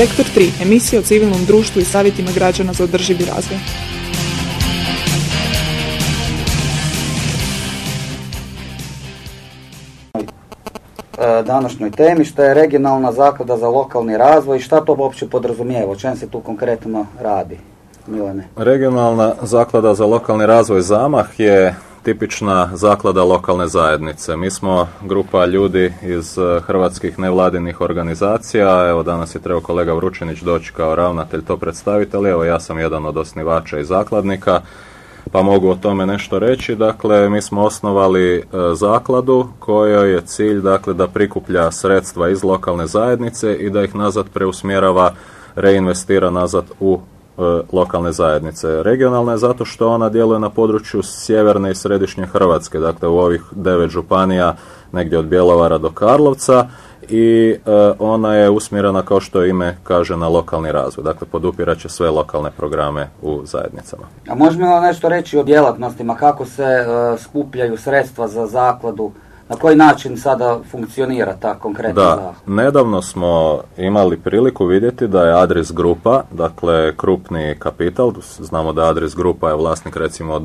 Sektor 3. Emisija o civilnom društvu i savjetima građana za održivi razvoj. E, današnjoj temi, što je regionalna zaklada za lokalni razvoj i šta to uopće podrazumijeva, o čem se tu konkretno radi? Milene. Regionalna zaklada za lokalni razvoj Zamah je tipična zaklada lokalne zajednice. Mi smo grupa ljudi iz e, hrvatskih nevladinih organizacija. Evo danas je trebao kolega Vručinić doći kao ravnatelj to predstaviti, ali evo ja sam jedan od osnivača i zakladnika pa mogu o tome nešto reći. Dakle, mi smo osnovali e, zakladu kojoj je cilj dakle, da prikuplja sredstva iz lokalne zajednice i da ih nazad preusmjerava, reinvestira nazad u lokalne zajednice. Regionalna je zato što ona djeluje na području sjeverne i središnje Hrvatske, dakle u ovih devet županija, negdje od Bjelovara do Karlovca i e, ona je usmjerena kao što ime kaže na lokalni razvoj. Dakle, podupirat će sve lokalne programe u zajednicama. A možemo nešto reći o djelatnostima, kako se e, skupljaju sredstva za zakladu, na koji način sada funkcionira ta konkretna Da, nedavno smo imali priliku vidjeti da je Adris Grupa, dakle krupni kapital, znamo da Adris Grupa je vlasnik recimo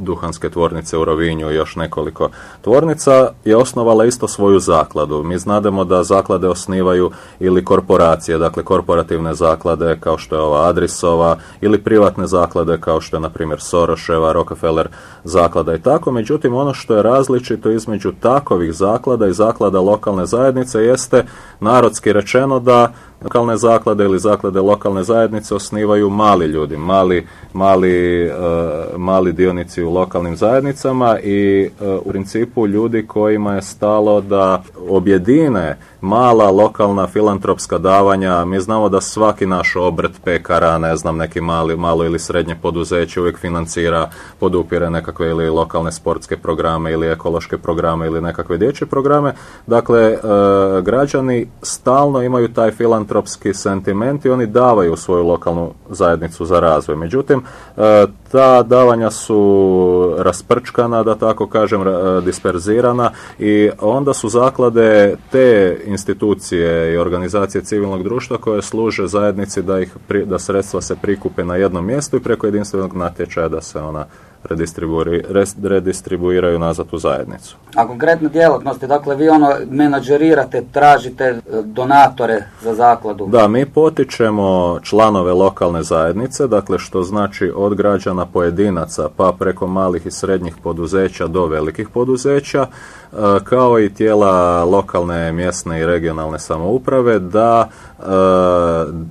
duhanske tvornice u Rovinju i još nekoliko tvornica je osnovala isto svoju zakladu. Mi znademo da zaklade osnivaju ili korporacije, dakle korporativne zaklade kao što je ova Adrisova ili privatne zaklade kao što je na primjer Soroševa, Rockefeller zaklada i tako. Međutim, ono što je različito između takovih zaklada i zaklada lokalne zajednice jeste narodski rečeno da lokalne zaklade ili zaklade lokalne zajednice osnivaju mali ljudi, mali, mali, e, mali dionici u lokalnim zajednicama i e, u principu ljudi kojima je stalo da objedine mala lokalna filantropska davanja. Mi znamo da svaki naš obrt pekara, ne znam, neki mali, malo ili srednje poduzeće uvijek financira, podupire nekakve ili lokalne sportske programe ili ekološke programe ili nekakve dječje programe. Dakle, e, građani stalno imaju taj filantropski sentiment i oni davaju svoju lokalnu zajednicu za razvoj. Međutim, e, ta davanja su rasprčkana, da tako kažem, disperzirana i onda su zaklade te institucije i organizacije civilnog društva koje služe zajednici da, ih, da sredstva se prikupe na jednom mjestu i preko jedinstvenog natječaja da se ona redistribuiraju nazad u zajednicu. A konkretne djelatnosti, dakle vi ono menadžerirate, tražite e, donatore za zakladu? Da, mi potičemo članove lokalne zajednice, dakle što znači od građana pojedinaca pa preko malih i srednjih poduzeća do velikih poduzeća, e, kao i tijela lokalne, mjesne i regionalne samouprave da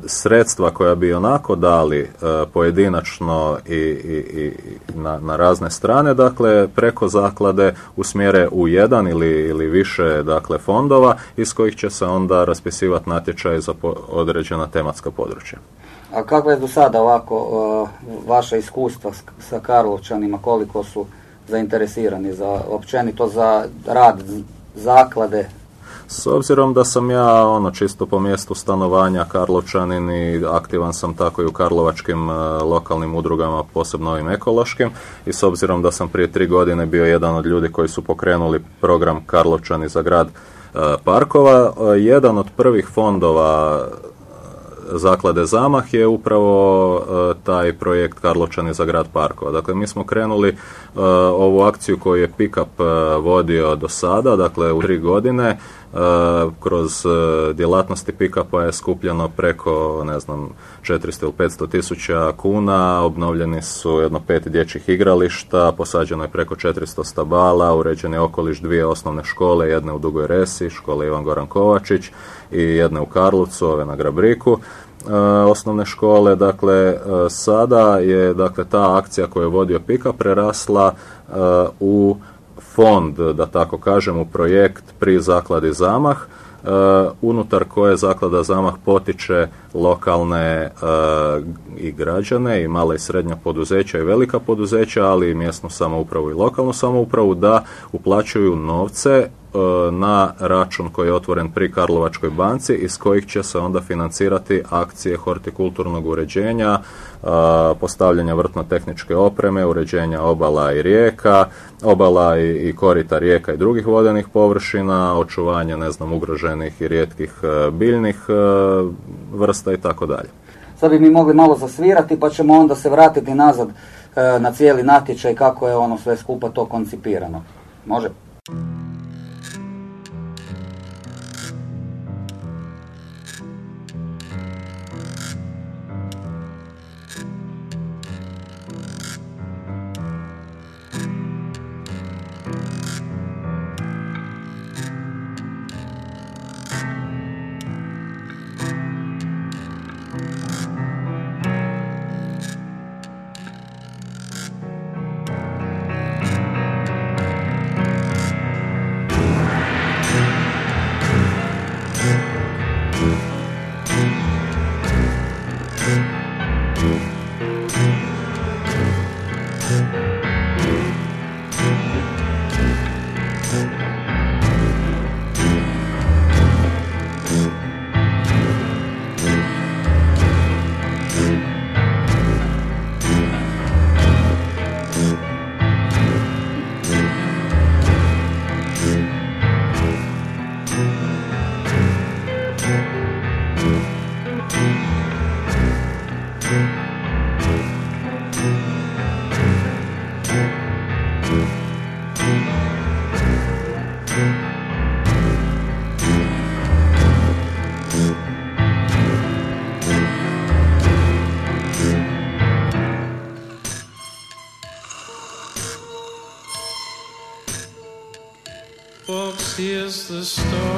sredstva koja bi onako dali pojedinačno i, i, i na na, razne strane, dakle preko zaklade usmjere u jedan ili, ili više dakle fondova iz kojih će se onda raspisivati natječaj za određena tematska područja. A kako je do sada ovako uh, vaša iskustva sa Karlovčanima, koliko su zainteresirani za općenito za rad zaklade s obzirom da sam ja ono čisto po mjestu stanovanja Karlovčanin i aktivan sam tako i u karlovačkim e, lokalnim udrugama, posebno ovim ekološkim i s obzirom da sam prije tri godine bio jedan od ljudi koji su pokrenuli program Karlovčani za grad e, parkova, e, jedan od prvih fondova zaklade Zamah je upravo taj projekt Karlovčani za grad parkova. Dakle, mi smo krenuli ovu akciju koju je Pickup vodio do sada, dakle u tri godine, kroz e, djelatnosti pikapa je skupljeno preko, ne znam, 400 ili 500 tisuća kuna, obnovljeni su jedno pet dječjih igrališta, posađeno je preko 400 stabala, uređen je okoliš dvije osnovne škole, jedne u Dugoj Resi, škole Ivan Goran Kovačić i jedne u Karlovcu, ove na Grabriku. E, osnovne škole, dakle e, sada je dakle ta akcija koju je vodio Pika prerasla u fond, da tako kažem, u projekt pri zakladi Zamah, e, unutar koje zaklada Zamah potiče lokalne e, i građane i mala i srednja poduzeća i velika poduzeća, ali i mjesnu samoupravu i lokalnu samoupravu da uplaćuju novce na račun koji je otvoren pri Karlovačkoj banci iz kojih će se onda financirati akcije hortikulturnog uređenja, e, postavljanja vrtno-tehničke opreme, uređenja obala i rijeka, obala i, korita rijeka i drugih vodenih površina, očuvanja ne znam ugroženih i rijetkih e, biljnih vrsta i. Sad bi mi mogli malo zasvirati pa ćemo onda se vratiti nazad e, na cijeli natječaj kako je ono sve skupa to koncipirano. Može? The story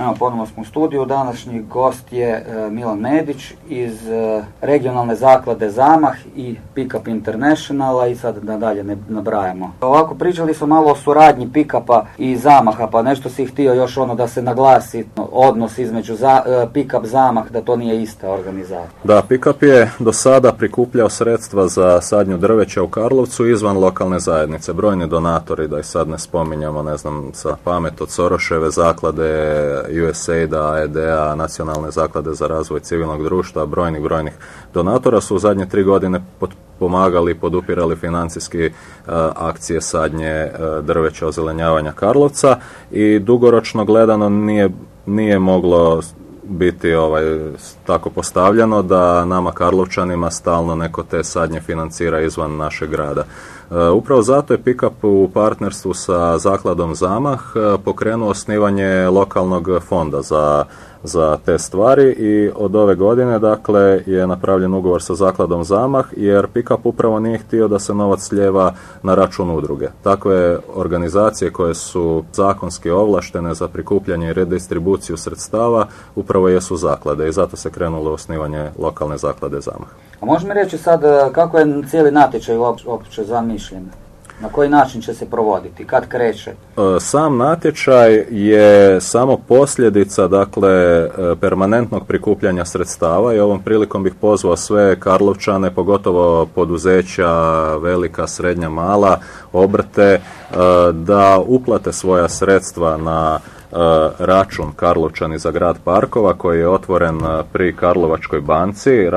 Evo, ponovno smo u studiju. Današnji gost je e, Milan Medić iz e, regionalne zaklade Zamah i Pickup Internationala i sad da dalje ne nabrajamo. Ovako, pričali smo malo o suradnji Pickupa i Zamaha, pa nešto si htio još ono da se naglasi odnos između za, e, Pickup Zamah, da to nije ista organizacija. Da, Pickup je do sada prikupljao sredstva za sadnju drveća u Karlovcu izvan lokalne zajednice. Brojni donatori, da ih sad ne spominjamo, ne znam, sa pamet od Soroševe zaklade, USAID-a, AED-a, Nacionalne zaklade za razvoj civilnog društva, brojnih, brojnih donatora su u zadnje tri godine pomagali podupirali financijski e, akcije sadnje e, drveća ozelenjavanja Karlovca i dugoročno gledano nije, nije moglo biti ovaj tako postavljeno da nama Karlovčanima stalno neko te sadnje financira izvan našeg grada. E, upravo zato je Pickup u partnerstvu sa zakladom Zamah e, pokrenuo osnivanje lokalnog fonda za za te stvari i od ove godine dakle je napravljen ugovor sa zakladom Zamah jer Pickup upravo nije htio da se novac slijeva na račun udruge. Takve organizacije koje su zakonski ovlaštene za prikupljanje i redistribuciju sredstava upravo jesu zaklade i zato se krenulo osnivanje lokalne zaklade Zamah. A možeš mi reći sad e, kako je cijeli natječaj uop- uopće zamišljen? Na koji način će se provoditi? Kad kreće? E, Sam natječaj je samo posljedica dakle e, permanentnog prikupljanja sredstava i ovom prilikom bih pozvao sve Karlovčane, pogotovo poduzeća velika, srednja, mala, obrte e, da uplate svoja sredstva na račun Karlovčani za grad Parkova koji je otvoren e, pri Karlovačkoj banci. E,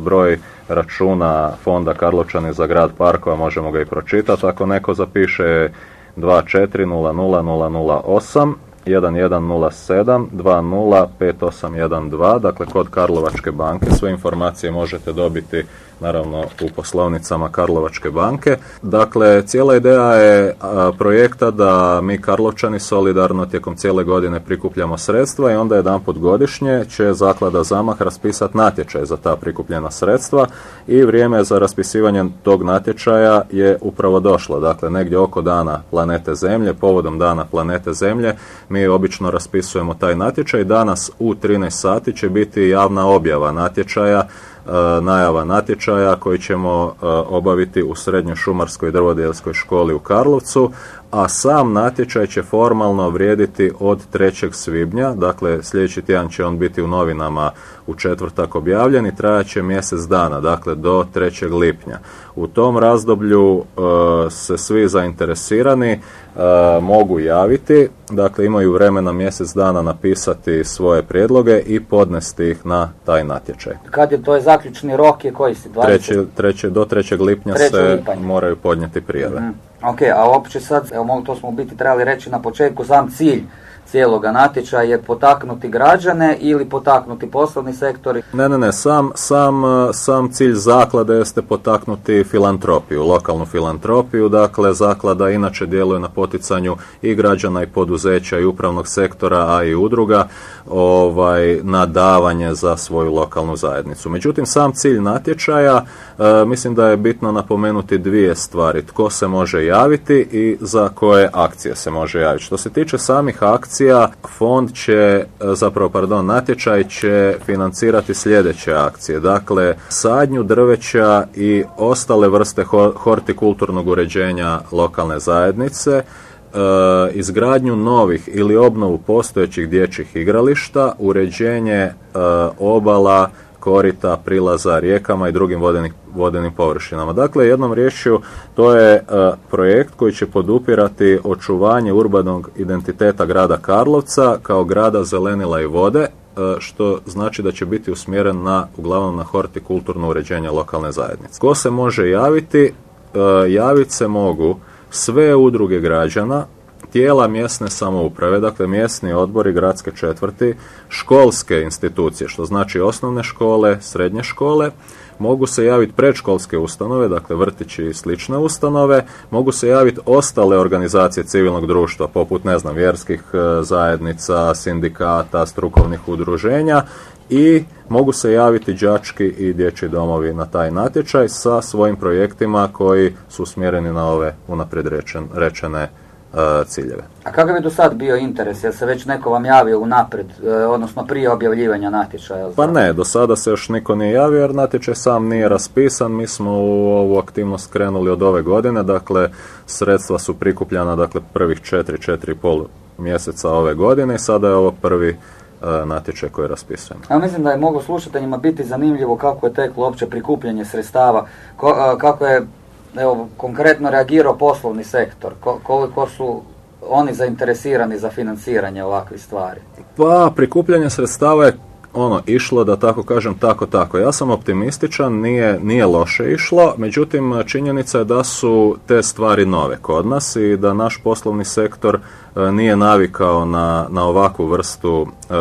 broj računa fonda Karlovčani za grad Parkova možemo ga i pročitati. Ako neko zapiše 24000008 1107 205812, dakle kod Karlovačke banke. Sve informacije možete dobiti naravno u poslovnicama Karlovačke banke. Dakle, cijela ideja je projekta da mi Karlovčani solidarno tijekom cijele godine prikupljamo sredstva i onda jedanput godišnje će zaklada Zamah raspisati natječaj za ta prikupljena sredstva i vrijeme za raspisivanje tog natječaja je upravo došlo. Dakle, negdje oko dana planete Zemlje, povodom dana planete Zemlje, mi obično raspisujemo taj natječaj. Danas u 13 sati će biti javna objava natječaja najava natječaja koji ćemo e, obaviti u Srednjoj šumarskoj drvodjelskoj školi u Karlovcu, a sam natječaj će formalno vrijediti od 3. svibnja, dakle sljedeći tjedan će on biti u novinama u četvrtak objavljen i trajat će mjesec dana, dakle do 3. lipnja. U tom razdoblju e, se svi zainteresirani e, mogu javiti, dakle imaju vremena mjesec dana napisati svoje prijedloge i podnesti ih na taj natječaj. Kad je to je zaključni rok je koji si? 20? Treće, treće, do 3. lipnja 3. se lipanj. moraju podnijeti prijave. Mhm. Ok, a uopće sad, evo to smo u biti trebali reći na početku, sam cilj cijeloga natječaja je potaknuti građane ili potaknuti poslovni sektori. Ne, ne, ne, sam, sam, uh, sam cilj zaklade jeste potaknuti filantropiju, lokalnu filantropiju, dakle zaklada inače djeluje na poticanju i građana i poduzeća i upravnog sektora, a i udruga ovaj, na davanje za svoju lokalnu zajednicu. Međutim, sam cilj natječaja, uh, mislim da je bitno napomenuti dvije stvari. Tko se može javiti i za koje akcije se može javiti. Što se tiče samih akcija, fond će, uh, zapravo, pardon, natječaj će financirati sljedeće akcije. Dakle, sadnju drveća i ostale vrste ho- hortikulturnog uređenja lokalne zajednice, e, izgradnju novih ili obnovu postojećih dječjih igrališta, uređenje e, obala, korita, prilaza rijekama i drugim vodenih, vodenim površinama. Dakle, jednom riječju, to je e, projekt koji će podupirati očuvanje urbanog identiteta grada Karlovca kao grada zelenila i vode, e, što znači da će biti usmjeren na, uglavnom na hortikulturno uređenje lokalne zajednice. Ko se može javiti? E, javiti se mogu sve udruge građana, tijela mjesne samouprave, dakle mjesni odbori, gradske četvrti, školske institucije, što znači osnovne škole, srednje škole, mogu se javiti predškolske ustanove, dakle vrtići i slične ustanove, mogu se javiti ostale organizacije civilnog društva, poput, ne znam, vjerskih e, zajednica, sindikata, strukovnih udruženja i mogu se javiti đački i dječji domovi na taj natječaj sa svojim projektima koji su usmjereni na ove unaprijed rečen- rečene ciljeve. A kakav je do sad bio interes? Jel se već neko vam javio unaprijed, e, odnosno prije objavljivanja natječaja? Pa ne, do sada se još niko nije javio jer natječaj sam nije raspisan. Mi smo u ovu aktivnost krenuli od ove godine, dakle sredstva su prikupljena dakle prvih četiri, četiri i pol mjeseca ove godine i sada je ovo prvi e, natječaj koji raspisujemo. Ja mislim da je moglo slušateljima biti zanimljivo kako je teklo uopće prikupljanje sredstava, kako je evo, konkretno reagirao poslovni sektor, ko- koliko su oni zainteresirani za financiranje ovakvih stvari. Pa, prikupljanje sredstava je ono, išlo da tako kažem tako tako. Ja sam optimističan, nije, nije loše išlo, međutim činjenica je da su te stvari nove kod nas i da naš poslovni sektor e, nije navikao na, na ovakvu vrstu e,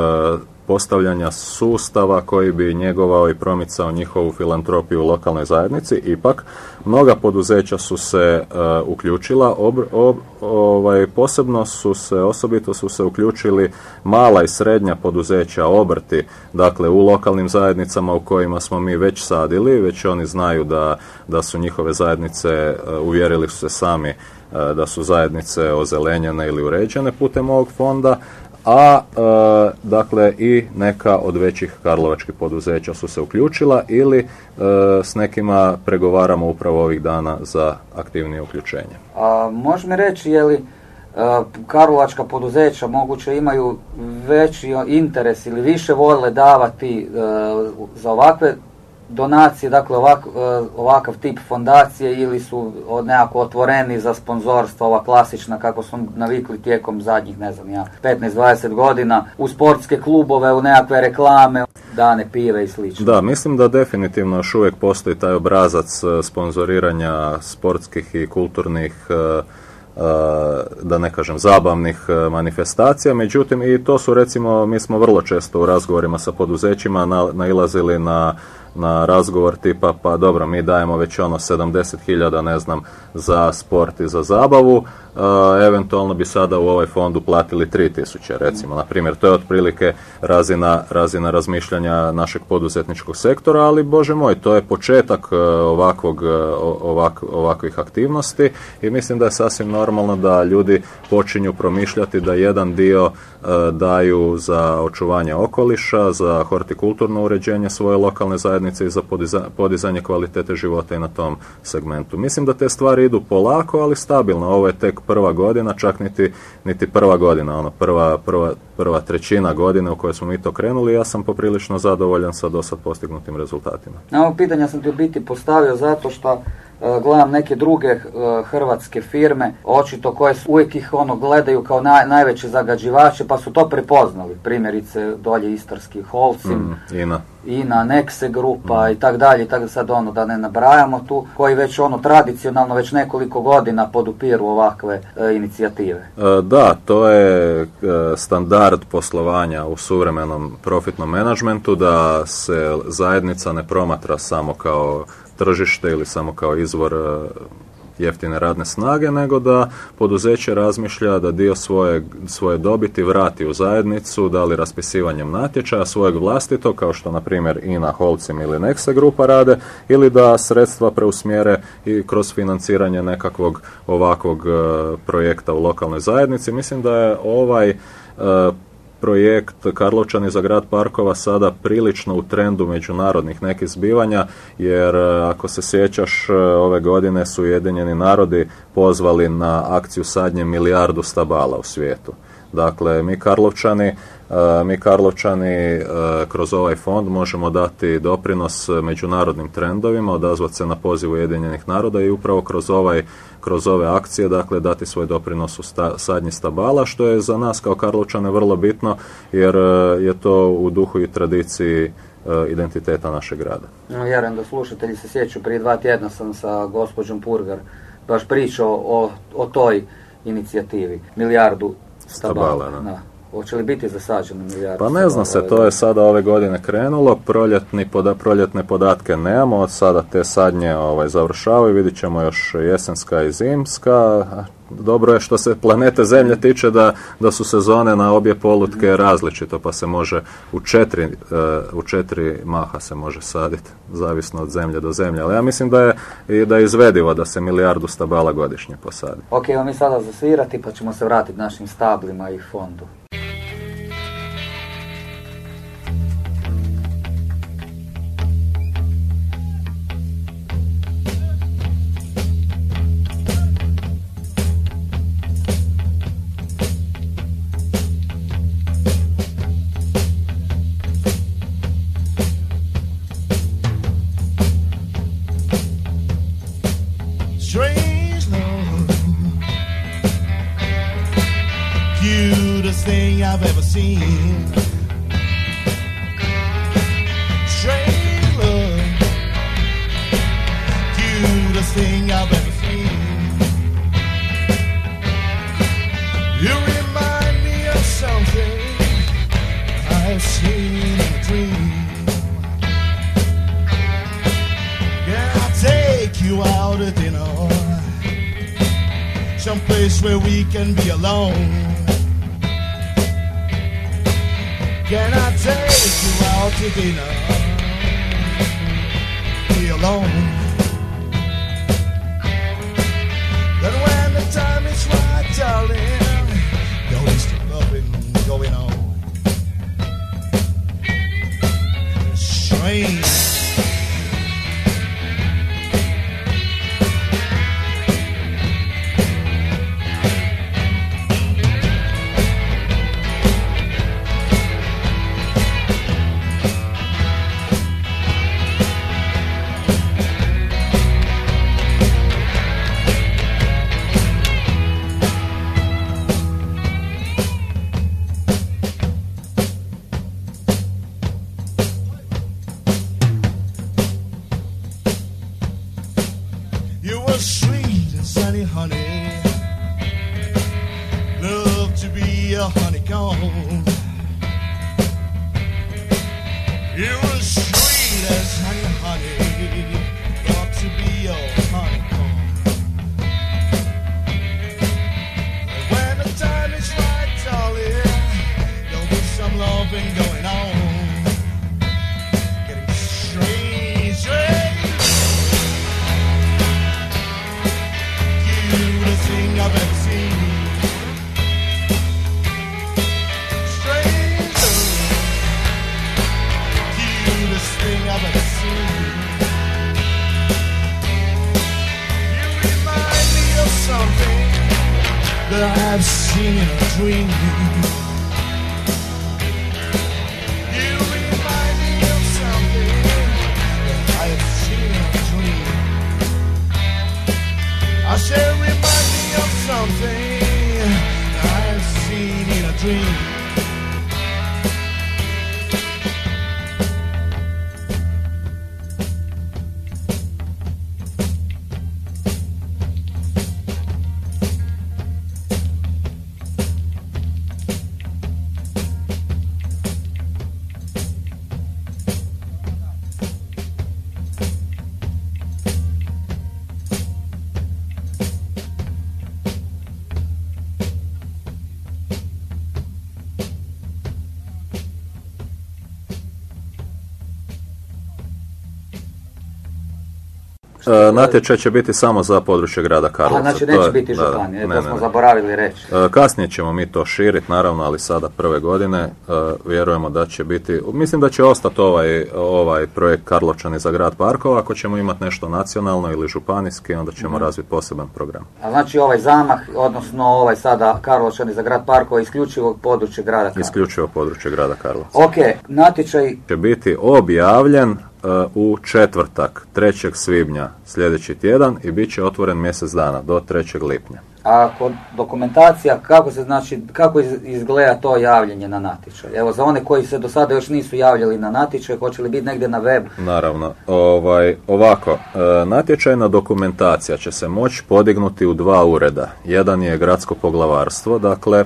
postavljanja sustava koji bi njegovao i promicao njihovu filantropiju u lokalnoj zajednici. Ipak, mnoga poduzeća su se e, uključila, ob- ob- ovaj, posebno su se, osobito su se uključili mala i srednja poduzeća, obrti, dakle u lokalnim zajednicama u kojima smo mi već sadili, već oni znaju da, da su njihove zajednice, e, uvjerili su se sami e, da su zajednice ozelenjene ili uređene putem ovog fonda, a e, dakle i neka od većih karlovačkih poduzeća su se uključila ili e, s nekima pregovaramo upravo ovih dana za aktivnije uključenje. A, možeš mi reći je li a, karlovačka poduzeća moguće imaju veći interes ili više vole davati a, za ovakve donacije, dakle ovak, a, ovakav tip fondacije ili su nekako otvoreni za sponzorstvo, ova klasična kako smo navikli tijekom zadnjih, ne znam ja, 15-20 godina, u sportske klubove, u nekakve reklame, dane pive i slično. Da, mislim da definitivno još uvijek postoji taj obrazac e, sponzoriranja sportskih i kulturnih e, e, da ne kažem zabavnih e, manifestacija, međutim i to su recimo, mi smo vrlo često u razgovorima sa poduzećima na, nailazili na na razgovor tipa pa dobro mi dajemo već ono 70.000 ne znam za sport i za zabavu e, eventualno bi sada u ovaj fond uplatili 3000 recimo na primjer to je otprilike razina, razina razmišljanja našeg poduzetničkog sektora ali bože moj to je početak e, ovakvog, e, ovak, ovakvih aktivnosti i mislim da je sasvim normalno da ljudi počinju promišljati da jedan dio daju za očuvanje okoliša, za hortikulturno uređenje svoje lokalne zajednice i za podiza- podizanje kvalitete života i na tom segmentu. Mislim da te stvari idu polako, ali stabilno. Ovo je tek prva godina, čak niti, niti prva godina, ono prva, prva, prva trećina godine u kojoj smo mi to krenuli. Ja sam poprilično zadovoljan sa dosad postignutim rezultatima. Na ovo pitanja sam ti u biti postavio zato što e, gledam neke druge e, hrvatske firme, očito koje uvijek ih ono gledaju kao naj, najveće zagađivače, pa su to prepoznali. Primjerice dolje istarski Holcim, Mm. INA, Nexe grupa i tak dalje, i tako sad ono da ne nabrajamo tu, koji već ono tradicionalno već nekoliko godina podupiru ovakve e, inicijative. E, Da, to je e, standard poslovanja u suvremenom profitnom menadžmentu da se zajednica ne promatra samo kao tržište ili samo kao izvor e, jeftine radne snage, nego da poduzeće razmišlja da dio svoje, svoje dobiti vrati u zajednicu, da li raspisivanjem natječaja svojeg vlastitog, kao što na primjer INA, Holcim ili Nexa grupa rade, ili da sredstva preusmjere i kroz financiranje nekakvog ovakvog e, projekta u lokalnoj zajednici. Mislim da je ovaj e, projekt Karlovčani za grad parkova sada prilično u trendu međunarodnih nekih zbivanja, jer e, ako se sjećaš, e, ove godine su Ujedinjeni narodi pozvali na akciju sadnje milijardu stabala u svijetu. Dakle, mi Karlovčani, e, mi Karlovčani e, kroz ovaj fond možemo dati doprinos međunarodnim trendovima, odazvati se na poziv Ujedinjenih naroda i upravo kroz ovaj kroz ove akcije, dakle, dati svoj doprinos u sta- sadnji stabala, što je za nas kao Karlovčane vrlo bitno, jer e, je to u duhu i tradiciji identiteta našeg grada. No, vjerujem da slušatelji se sjećaju, prije dva tjedna sam sa gospođom Purgar baš pričao o, o toj inicijativi, milijardu stabala. Stabala, da. Hoće li biti zasađeno milijardu Pa ne zna se, to je sada ove godine krenulo, proljetni poda, proljetne podatke nemamo, od sada te sadnje ovaj, završavaju, vidit ćemo još jesenska i zimska. Dobro je što se planete Zemlje tiče da, da su sezone na obje polutke različito, pa se može u četiri, e, u četiri maha se može saditi, zavisno od zemlje do zemlje. Ali ja mislim da je, da je izvedivo da se milijardu stabala godišnje posadi. Ok, evo mi sada zasvirati pa ćemo se vratiti našim stablima i fondu. thing I've seen. You remind me of something that I've seen in a dream. You remind me of something that I have seen in a dream. I remind me of something I've seen in a dream. Natječaj će biti samo za područje grada Karlovca. Aha, znači To neće je- biti županije, to smo ne. zaboravili reći. E, Kasnije ćemo mi to širiti, naravno, ali sada prve godine e, vjerujemo da će biti, mislim da će ostati ovaj, ovaj projekt Karlovčani za grad parkova, ako ćemo imati nešto nacionalno ili županijski, onda ćemo Mhm. razviti poseban program. A znači ovaj zamah, odnosno ovaj sada Karlovčani za grad parkova isključivo područje grada Karlovca. Isključivo područje grada Karlovca. Ok, natječaj Će biti objavljen u četvrtak, 3. svibnja sljedeći tjedan i bit će otvoren mjesec dana, do 3. lipnja. A kod dokumentacija, kako se znači, kako iz- izgleda to javljanje na natječaj? Evo, za one koji se do sada još nisu javljali na natječaj, hoće li biti negdje na web? Naravno, ovaj, ovako, e, natječajna dokumentacija će se moći podignuti u dva ureda. Jedan je gradsko poglavarstvo, dakle,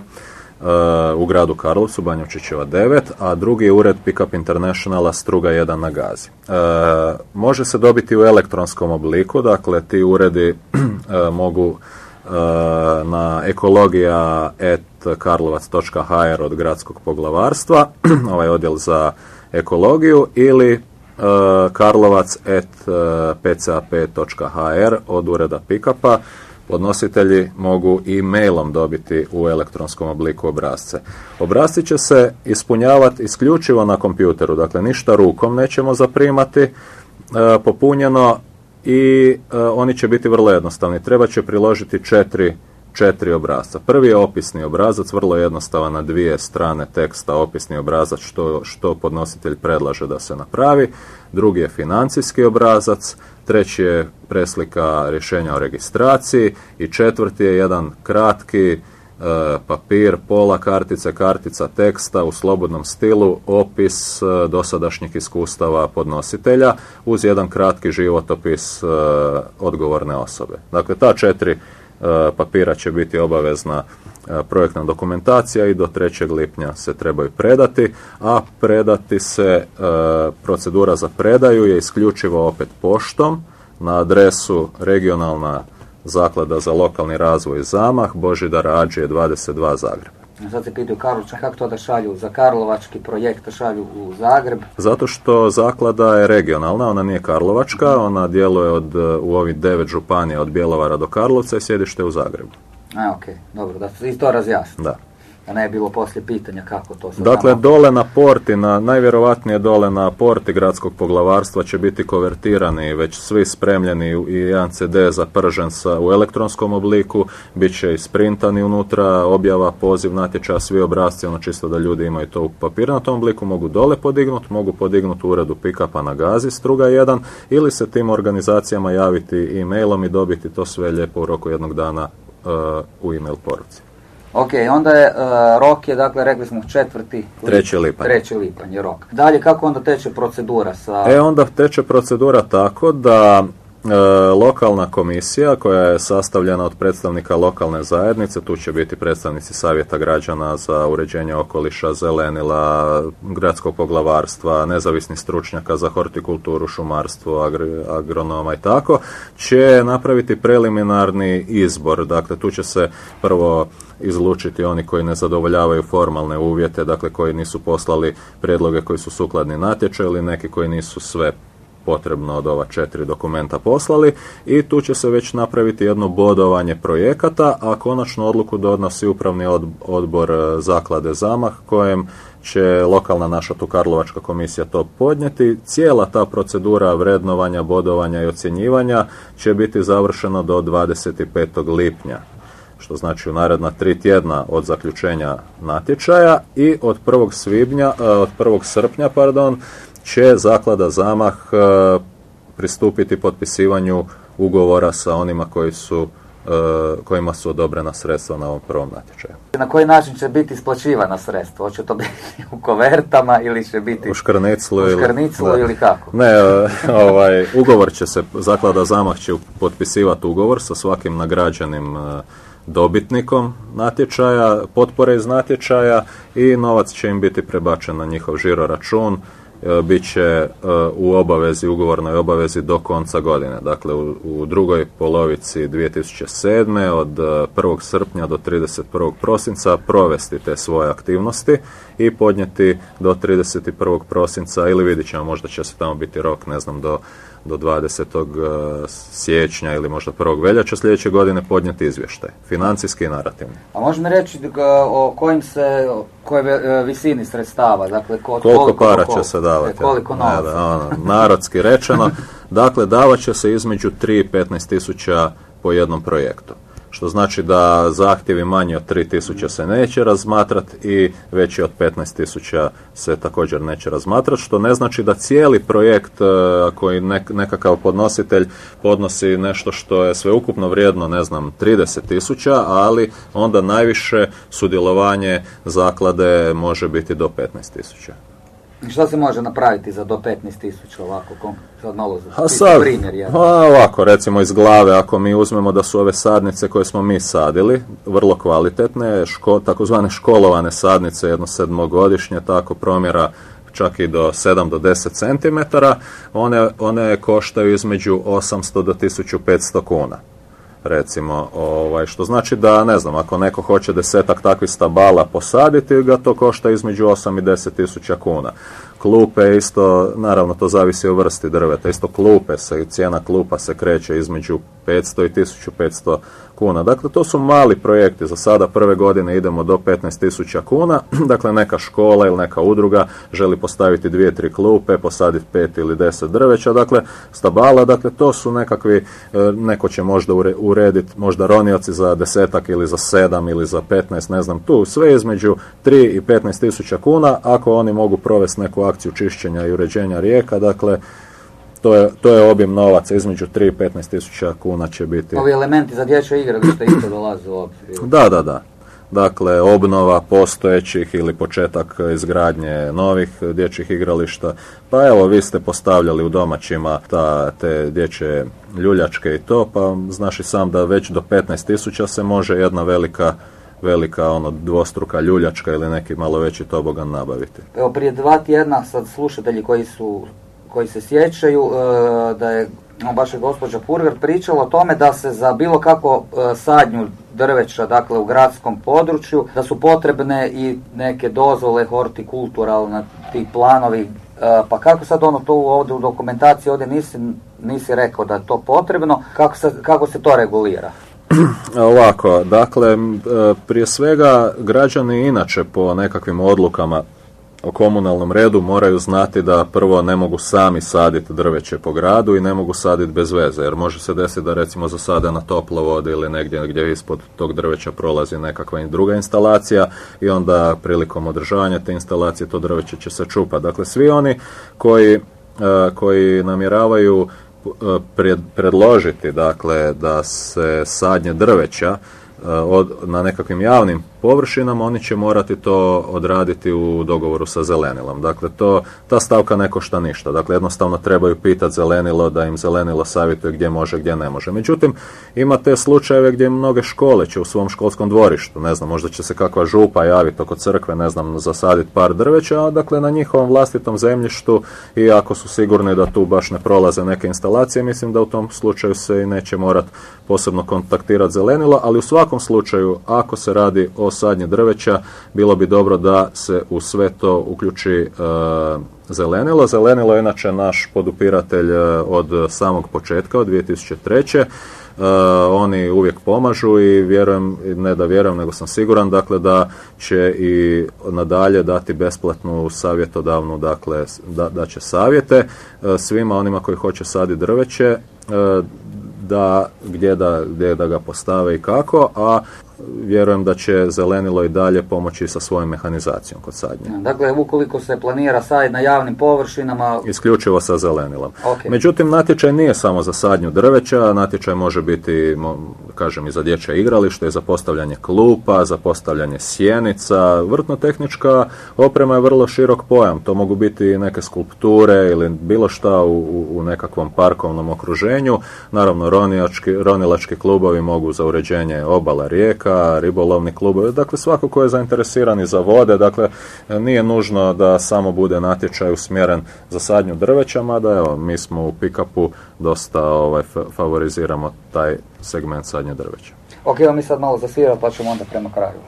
u gradu Karlovcu, Banjučićeva 9, a drugi je ured Pickup Internationala Struga 1 na Gazi. E, može se dobiti u elektronskom obliku, dakle, ti uredi e, mogu e, na ekologija.karlovac.hr od gradskog poglavarstva, ovaj odjel za ekologiju, ili e, karlovac.pcap.hr od ureda Pikapa. Podnositelji mogu i mailom dobiti u elektronskom obliku obrazce. Obrazci će se ispunjavati isključivo na kompjuteru, dakle ništa rukom nećemo zaprimati e, popunjeno i e, oni će biti vrlo jednostavni. Treba će priložiti četiri, četiri obrazca. Prvi je opisni obrazac, vrlo jednostavan na dvije strane teksta, opisni obrazac što, što podnositelj predlaže da se napravi. Drugi je financijski obrazac, treći je preslika rješenja o registraciji i četvrti je jedan kratki e, papir, pola kartice, kartica teksta u slobodnom stilu, opis e, dosadašnjih iskustava podnositelja uz jedan kratki životopis e, odgovorne osobe. Dakle, ta četiri papira će biti obavezna e, projektna dokumentacija i do 3. lipnja se trebaju predati, a predati se e, procedura za predaju je isključivo opet poštom na adresu regionalna zaklada za lokalni razvoj Zamah, Božidara Ađije 22 Zagreb. Sad se pitaju Karlovčan, kako to da šalju za Karlovački projekt, da šalju u Zagreb? Zato što zaklada je regionalna, ona nije karlovačka, ona djeluje od, e, u ovih devet županija od Bjelovara do Karlovca i sjedište u Zagrebu. A, ok, dobro, da se i to razjasni. Da. Da ne je bilo poslije pitanja kako to se Dakle, tamo- dole na porti, na, najvjerovatnije dole na porti gradskog poglavarstva će biti konvertirani već svi spremljeni u- i jedan CD zapržen sa, u elektronskom obliku, bit će isprintani unutra, objava, poziv, natječaja, svi obrazci, ono čisto da ljudi imaju to u papirnatom obliku, mogu dole podignuti, mogu podignuti u uredu pikapa na gazi struga 1 ili se tim organizacijama javiti e-mailom i dobiti to sve lijepo u roku jednog dana e, u e-mail poruci. Ok, onda je, e, rok je, dakle, rekli smo četvrti... Treći lipanj. Treći lipanj je rok. Dalje, kako onda teče procedura sa... E onda teče procedura tako da lokalna komisija koja je sastavljena od predstavnika lokalne zajednice, tu će biti predstavnici savjeta građana za uređenje okoliša, zelenila, gradskog poglavarstva, nezavisnih stručnjaka za hortikulturu, šumarstvo, agri- agronoma i tako, će napraviti preliminarni izbor. Dakle, tu će se prvo izlučiti oni koji ne zadovoljavaju formalne uvjete, dakle koji nisu poslali prijedloge koji su sukladni natječaju ili neki koji nisu sve potrebno od ova četiri dokumenta poslali i tu će se već napraviti jedno bodovanje projekata, a konačnu odluku donosi upravni od- odbor e, zaklade Zamah kojem će lokalna naša tu Karlovačka komisija to podnijeti. Cijela ta procedura vrednovanja, bodovanja i ocjenjivanja će biti završena do 25. lipnja. što znači u naredna tri tjedna od zaključenja natječaja i od 1. svibnja, e, od 1. srpnja, pardon, će zaklada Zamah e, pristupiti potpisivanju ugovora sa onima koji su e, kojima su odobrena sredstva na ovom prvom natječaju. Na koji način će biti isplaćivana sredstva? Hoće to biti u kovertama ili će biti U škrniclu, u ili- škrniclu da. ili kako? Ne, e, ovaj, ugovor će se, zaklada Zamah će potpisivati ugovor sa svakim nagrađenim dobitnikom natječaja, potpore iz natječaja i novac će im biti prebačen na njihov žiro račun. E, bit će e, u obavezi, ugovornoj obavezi do konca godine. Dakle, u, drugoj polovici 2007. od e, 1. srpnja do 31. prosinca provesti te svoje aktivnosti i podnijeti do 31. prosinca ili vidjet ćemo, možda će se tamo biti rok, ne znam, do, do 20. e, siječnja ili možda 1. veljača sljedeće godine podnijeti izvještaj, financijski i narativni. A možeš mi reći da- o kojim se, kojoj ve- e, visini sredstava, dakle ko, Koliko para koliko- će se davati? e, Koliko Ne, novaca? da, ono, narodski rečeno. Dakle, davat će se između 3 i 15 tisuća po jednom projektu. Što znači da zahtjevi manji od 3 tisuća se neće razmatrati i veći od 15 tisuća se također neće razmatrati, što ne znači da cijeli projekt e, koji nek- nekakav podnositelj podnosi nešto što je sveukupno vrijedno, ne znam, 30 tisuća, ali onda najviše sudjelovanje zaklade može biti do 15 Što se može napraviti za do 15 tisuća ovako, kom- sad malo za A sad, primjer jedan. a ovako, recimo iz glave, ako mi uzmemo da su ove sadnice koje smo mi sadili, vrlo kvalitetne, ško, takozvane školovane sadnice, jedno sedmogodišnje, tako promjera čak i do 7 do 10 cm, one, one koštaju između 800 do 1500 kuna recimo, ovaj, što znači da, ne znam, ako neko hoće desetak takvih stabala posaditi, ga to košta između 8 i 10 tisuća kuna. Klupe isto, naravno to zavisi o vrsti drveta, isto klupe se, cijena klupa se kreće između 500 i 1500 kuna. Dakle, to su mali projekti, za sada prve godine idemo do 15 tisuća kuna, dakle neka škola ili neka udruga želi postaviti dvije, tri klupe, posaditi pet ili deset drveća, dakle stabala, dakle to su nekakvi, e, neko će možda ure- urediti, možda ronioci za desetak ili za sedam ili za 15, ne znam, tu sve između 3 i 15 tisuća kuna, ako oni mogu provesti neku akciju čišćenja i uređenja rijeka, dakle to je, to je obim novaca, između 3 i 15 tisuća kuna će biti. Ovi elementi za dječje igralište isto dolaze u obzir. Da, da, da. Dakle, obnova postojećih ili početak izgradnje novih dječjih igrališta. Pa evo, vi ste postavljali u domaćima ta, te dječje ljuljačke i to, pa znaš i sam da već do 15.000 se može jedna velika velika ono dvostruka ljuljačka ili neki malo veći tobogan nabaviti. Evo prije dva tjedna sad slušatelji koji su koji se sjećaju e, da je baš gospođa Purger pričala o tome da se za bilo kako e, sadnju drveća, dakle u gradskom području, da su potrebne i neke dozvole hortikulturalne, ti planovi, e, pa kako sad ono to ovdje u dokumentaciji ovdje nisi, nisi rekao da je to potrebno, kako se, kako se to regulira? Ovako, dakle, e, prije svega građani inače po nekakvim odlukama o komunalnom redu moraju znati da prvo ne mogu sami saditi drveće po gradu i ne mogu saditi bez veze, jer može se desiti da recimo zasade na toplovod ili negdje gdje ispod tog drveća prolazi nekakva druga instalacija i onda prilikom održavanja te instalacije to drveće će se čupati. Dakle, svi oni koji, e, koji namjeravaju predložiti dakle da se sadnje drveća e, od, na nekakvim javnim površinama, oni će morati to odraditi u dogovoru sa zelenilom. Dakle, to, ta stavka ne košta ništa. Dakle, jednostavno trebaju pitati zelenilo da im zelenilo savjetuje gdje može, gdje ne može. Međutim, ima te slučajeve gdje mnoge škole će u svom školskom dvorištu, ne znam, možda će se kakva župa javiti oko crkve, ne znam, zasaditi par drveća, a dakle na njihovom vlastitom zemljištu i ako su sigurni da tu baš ne prolaze neke instalacije, mislim da u tom slučaju se i neće morati posebno kontaktirati zelenilo, ali u svakom slučaju, ako se radi o sadnji drveća, bilo bi dobro da se u sve to uključi e, zelenilo. Zelenilo je inače naš podupiratelj e, od samog početka, od 2003. Uh, oni uvijek pomažu i vjerujem, ne da vjerujem, nego sam siguran, dakle da će i nadalje dati besplatnu savjetodavnu, dakle da, da će savjete uh, svima onima koji hoće saditi drveće, uh, da gdje, da gdje da ga postave i kako, a vjerujem da će zelenilo i dalje pomoći sa svojom mehanizacijom kod sadnje. Dakle, ukoliko se planira saditi na javnim površinama, Isključivo sa zelenilom. Ok. Međutim, natječaj nije samo za sadnju drveća, natječaj može biti, kažem, i za dječje igralište, i za postavljanje klupa, za postavljanje sjenica. Vrtno-tehnička oprema je vrlo širok pojam. To mogu biti neke skulpture ili bilo šta u, u- u nekakvom parkovnom okruženju. Naravno, ronilački, ronilački klubovi mogu za uređenje obala rijeka, ribolovni klubovi, dakle svako ko je zainteresiran i za vode, dakle nije nužno da samo bude natječaj usmjeren za sadnju drveća, mada evo, mi smo u pick-upu dosta ovaj, fa- favoriziramo taj segment sadnje drveća. ok, mi sad malo zasvirati pa ćemo onda prema kraju.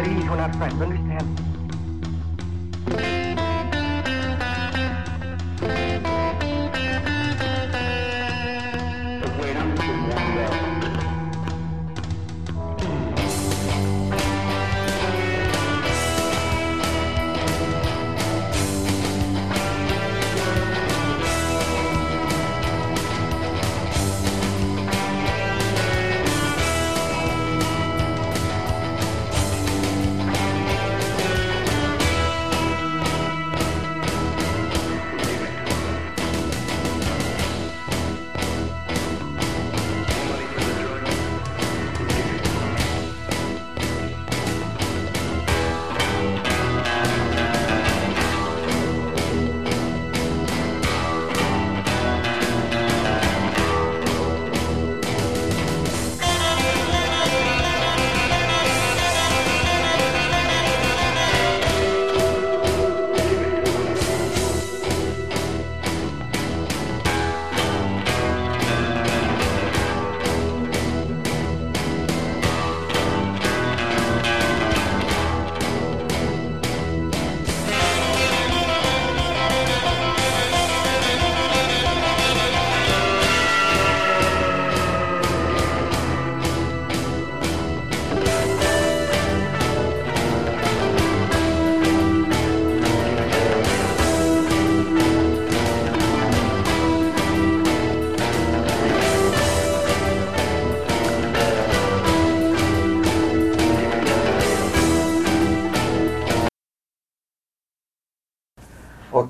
We're not when our friends, understand?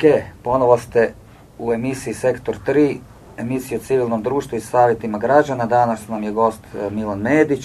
Ok, ponovo ste u emisiji Sektor 3, emisiji o civilnom društvu i savjetima građana. Danas nam je gost e, Milan Medić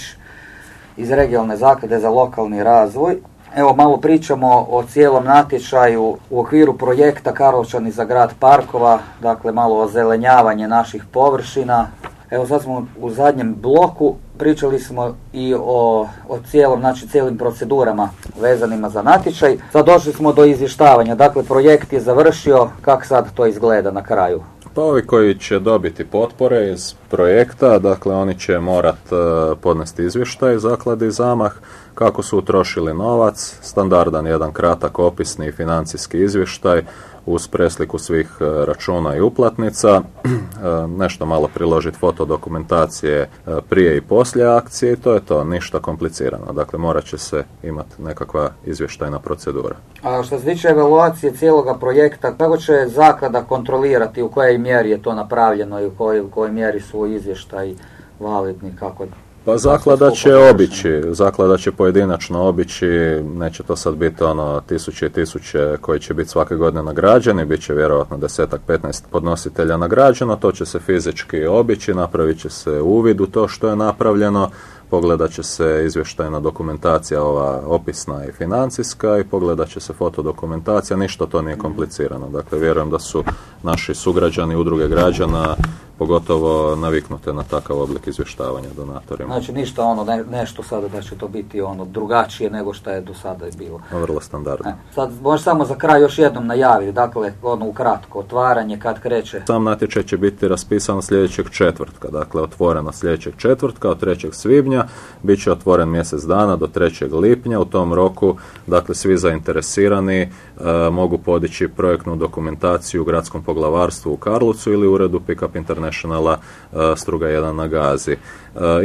iz regionalne zaklade za lokalni razvoj. Evo malo pričamo o cijelom natječaju u okviru projekta Karlovčani za grad parkova, dakle malo o zelenjavanje naših površina. Evo sad smo u zadnjem bloku, pričali smo i o, o cijelom, znači cijelim procedurama vezanima za natječaj. Sad došli smo do izvještavanja, dakle projekt je završio, kako sad to izgleda na kraju? Pa ovi koji će dobiti potpore iz projekta, dakle oni će morat e, podnesti izvještaj zakladi zamah kako su utrošili novac, standardan jedan kratak opisni financijski izvještaj uz presliku svih e, računa i uplatnica, e, nešto malo priložiti fotodokumentacije e, prije i poslije akcije i to je to, ništa komplicirano. Dakle, morat će se imati nekakva izvještajna procedura. A što se tiče evaluacije cijeloga projekta, kako će zaklada kontrolirati u kojoj mjeri je to napravljeno i u kojoj, kojoj mjeri su izvještaji validni, kako Pa zaklada će obići, zaklada će pojedinačno obići, neće to sad biti ono tisuće i tisuće koji će biti svake godine nagrađeni, bit će vjerojatno desetak, 15 podnositelja nagrađeno, to će se fizički obići, napravit će se uvid u to što je napravljeno, pogledat će se izvještajna dokumentacija ova opisna i financijska i pogledat će se fotodokumentacija, ništa to nije komplicirano. Dakle, vjerujem da su naši sugrađani, udruge građana, pogotovo naviknute na takav oblik izvještavanja donatorima. Znači ništa ono, ne, nešto sada da će to biti ono drugačije nego što je do sada bilo. Vrlo standardno. E, sad možeš samo za kraj još jednom najaviti, dakle ono ukratko, otvaranje kad kreće. Sam natječaj će biti raspisan sljedećeg četvrtka, dakle otvoreno sljedećeg četvrtka od 3. svibnja, bit će otvoren mjesec dana do 3. lipnja, u tom roku dakle svi zainteresirani e, mogu podići projektnu dokumentaciju u gradskom poglavarstvu u Karlovcu ili uredu Pickup Internationala e, Struga 1 na Gazi. E,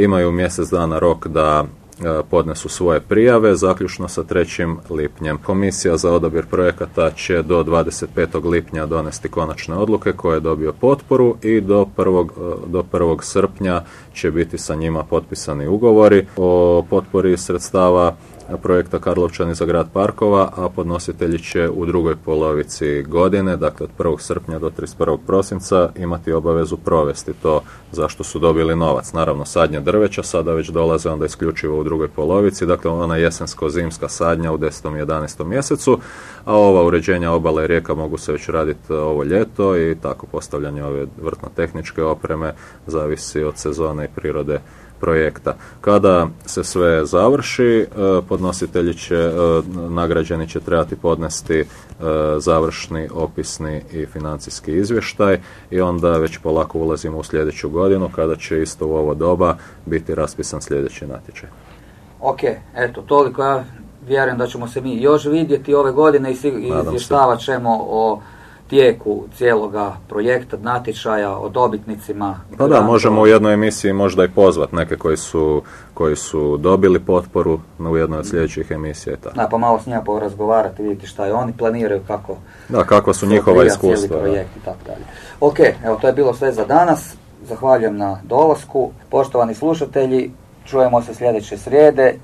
imaju mjesec dana rok da e, podnesu svoje prijave, zaključno sa 3. lipnjem. Komisija za odabir projekata će do 25. lipnja donesti konačne odluke koje je dobio potporu i do 1. do 1. srpnja će biti sa njima potpisani ugovori o potpori sredstava projekta Karlovčani za grad parkova, a podnositelji će u drugoj polovici godine, dakle od 1. srpnja do 31. prosinca, imati obavezu provesti to zašto su dobili novac. Naravno, sadnje drveća sada već dolaze onda isključivo u drugoj polovici, dakle ona jesensko-zimska sadnja u 10. i 11. mjesecu, a ova uređenja obale rijeka mogu se već raditi ovo ljeto i tako postavljanje ove vrtno-tehničke opreme zavisi od sezone i prirode projekta. Kada se sve završi, e, podnositelji će, e, nagrađeni će trebati podnesti e, završni, opisni i financijski izvještaj i onda već polako ulazimo u sljedeću godinu kada će isto u ovo doba biti raspisan sljedeći natječaj. Ok, eto, toliko ja vjerujem da ćemo se mi još vidjeti ove godine i izvještavat ćemo o tijeku cijeloga projekta, natječaja, o dobitnicima. Pa da, možemo u jednoj emisiji možda i pozvat neke koji su, koji su dobili potporu u jednoj od sljedećih emisija tako. Da, pa malo s njima porazgovarati, vidjeti šta je oni planiraju, kako Da, kakva su njihova iskustva. projekt i tako dalje. Ok, evo to je bilo sve za danas. Zahvaljujem na dolasku. Poštovani slušatelji, čujemo se sljedeće srijede